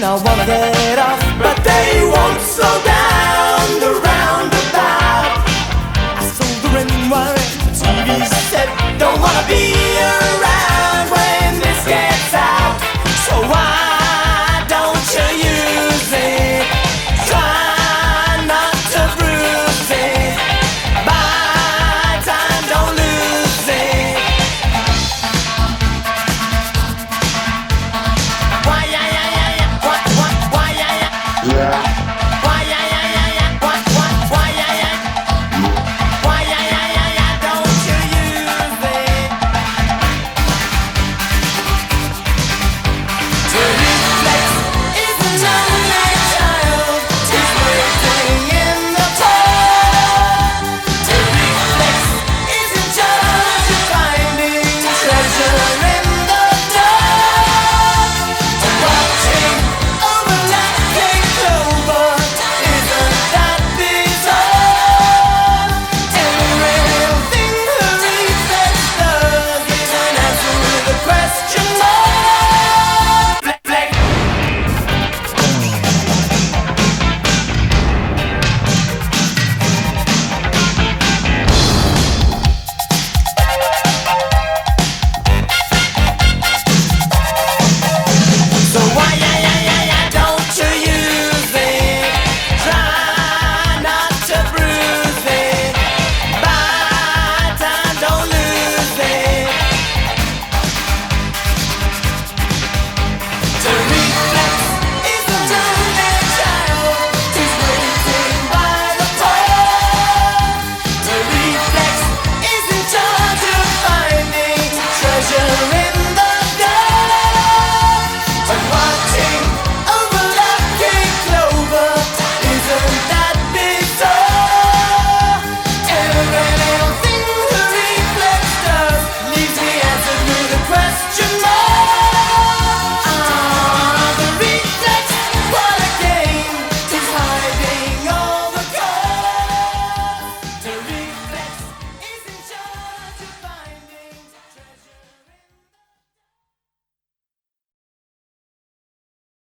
I wanna get